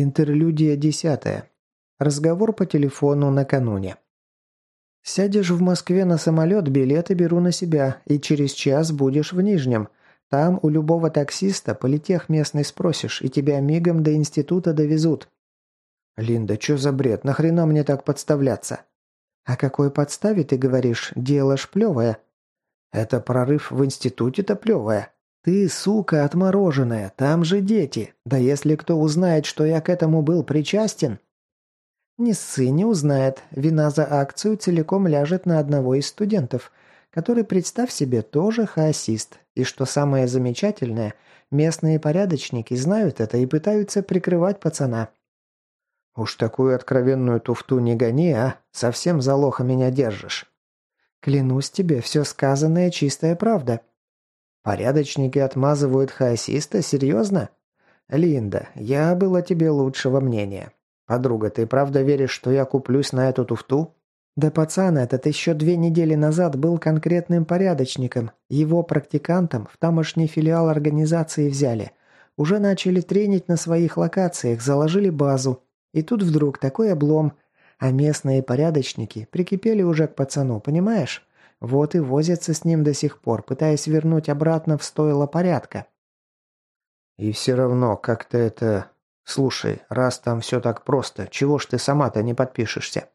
Интерлюдия десятая. Разговор по телефону накануне. «Сядешь в Москве на самолет, билеты беру на себя, и через час будешь в Нижнем. Там у любого таксиста политех местный спросишь, и тебя мигом до института довезут». «Линда, что за бред? Нахрена мне так подставляться?» «А какой подставе, ты говоришь, дело шплевое?» «Это прорыв в институте-то плевое. Ты, сука, отмороженная, там же дети. Да если кто узнает, что я к этому был причастен...» «Не ссы, не узнает. Вина за акцию целиком ляжет на одного из студентов, который, представь себе, тоже хаосист. И что самое замечательное, местные порядочники знают это и пытаются прикрывать пацана. «Уж такую откровенную туфту не гони, а? Совсем за лоха меня держишь». «Клянусь тебе, все сказанное чистая правда». «Порядочники отмазывают хаосиста? Серьезно?» «Линда, я был о тебе лучшего мнения. Подруга, ты правда веришь, что я куплюсь на эту туфту?» «Да пацан этот еще две недели назад был конкретным порядочником. Его практикантом в тамошний филиал организации взяли. Уже начали тренить на своих локациях, заложили базу. И тут вдруг такой облом. А местные порядочники прикипели уже к пацану, понимаешь? Вот и возятся с ним до сих пор, пытаясь вернуть обратно в стойло порядка. И все равно как-то это... Слушай, раз там все так просто, чего ж ты сама-то не подпишешься?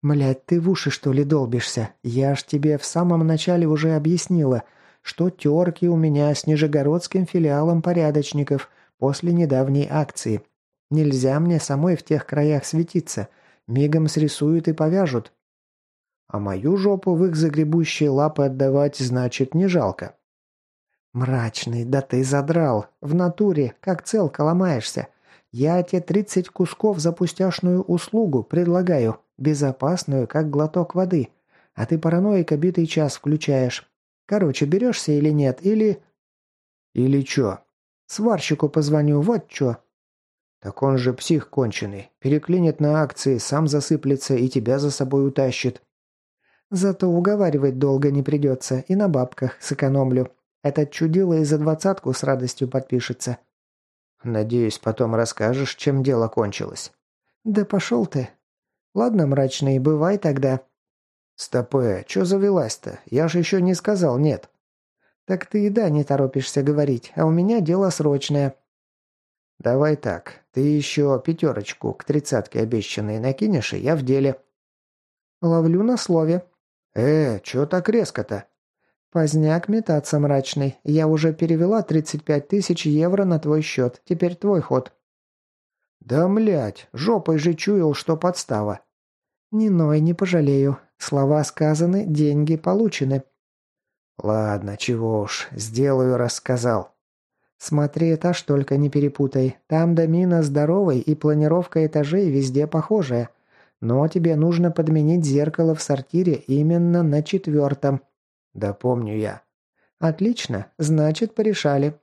Блядь, ты в уши что ли долбишься? Я ж тебе в самом начале уже объяснила, что терки у меня с нижегородским филиалом порядочников после недавней акции. Нельзя мне самой в тех краях светиться. Мигом срисуют и повяжут. А мою жопу в их загребущие лапы отдавать значит не жалко. Мрачный, да ты задрал. В натуре, как целка ломаешься. Я тебе тридцать кусков за пустяшную услугу предлагаю. Безопасную, как глоток воды. А ты параноика битый час включаешь. Короче, берешься или нет, или... Или чё? Сварщику позвоню, вот чё. «Так он же псих конченый. Переклинит на акции, сам засыплется и тебя за собой утащит». «Зато уговаривать долго не придется, и на бабках сэкономлю. Этот чудило и за двадцатку с радостью подпишется». «Надеюсь, потом расскажешь, чем дело кончилось». «Да пошел ты. Ладно, мрачный, бывай тогда». «Стопэ, чё завелась-то? Я же еще не сказал нет». «Так ты и да не торопишься говорить, а у меня дело срочное». «Давай так. Ты еще пятерочку к тридцатке обещанной накинешь, и я в деле». «Ловлю на слове». «Э, чё так резко-то?» «Поздняк метаться мрачный. Я уже перевела 35 тысяч евро на твой счет. Теперь твой ход». «Да, млять, жопой же чуял, что подстава». «Не ной, не пожалею. Слова сказаны, деньги получены». «Ладно, чего уж, сделаю, рассказал». Смотри, этаж только не перепутай. Там домина здоровый и планировка этажей везде похожая. Но тебе нужно подменить зеркало в сортире именно на четвертом. Да помню я. Отлично, значит, порешали.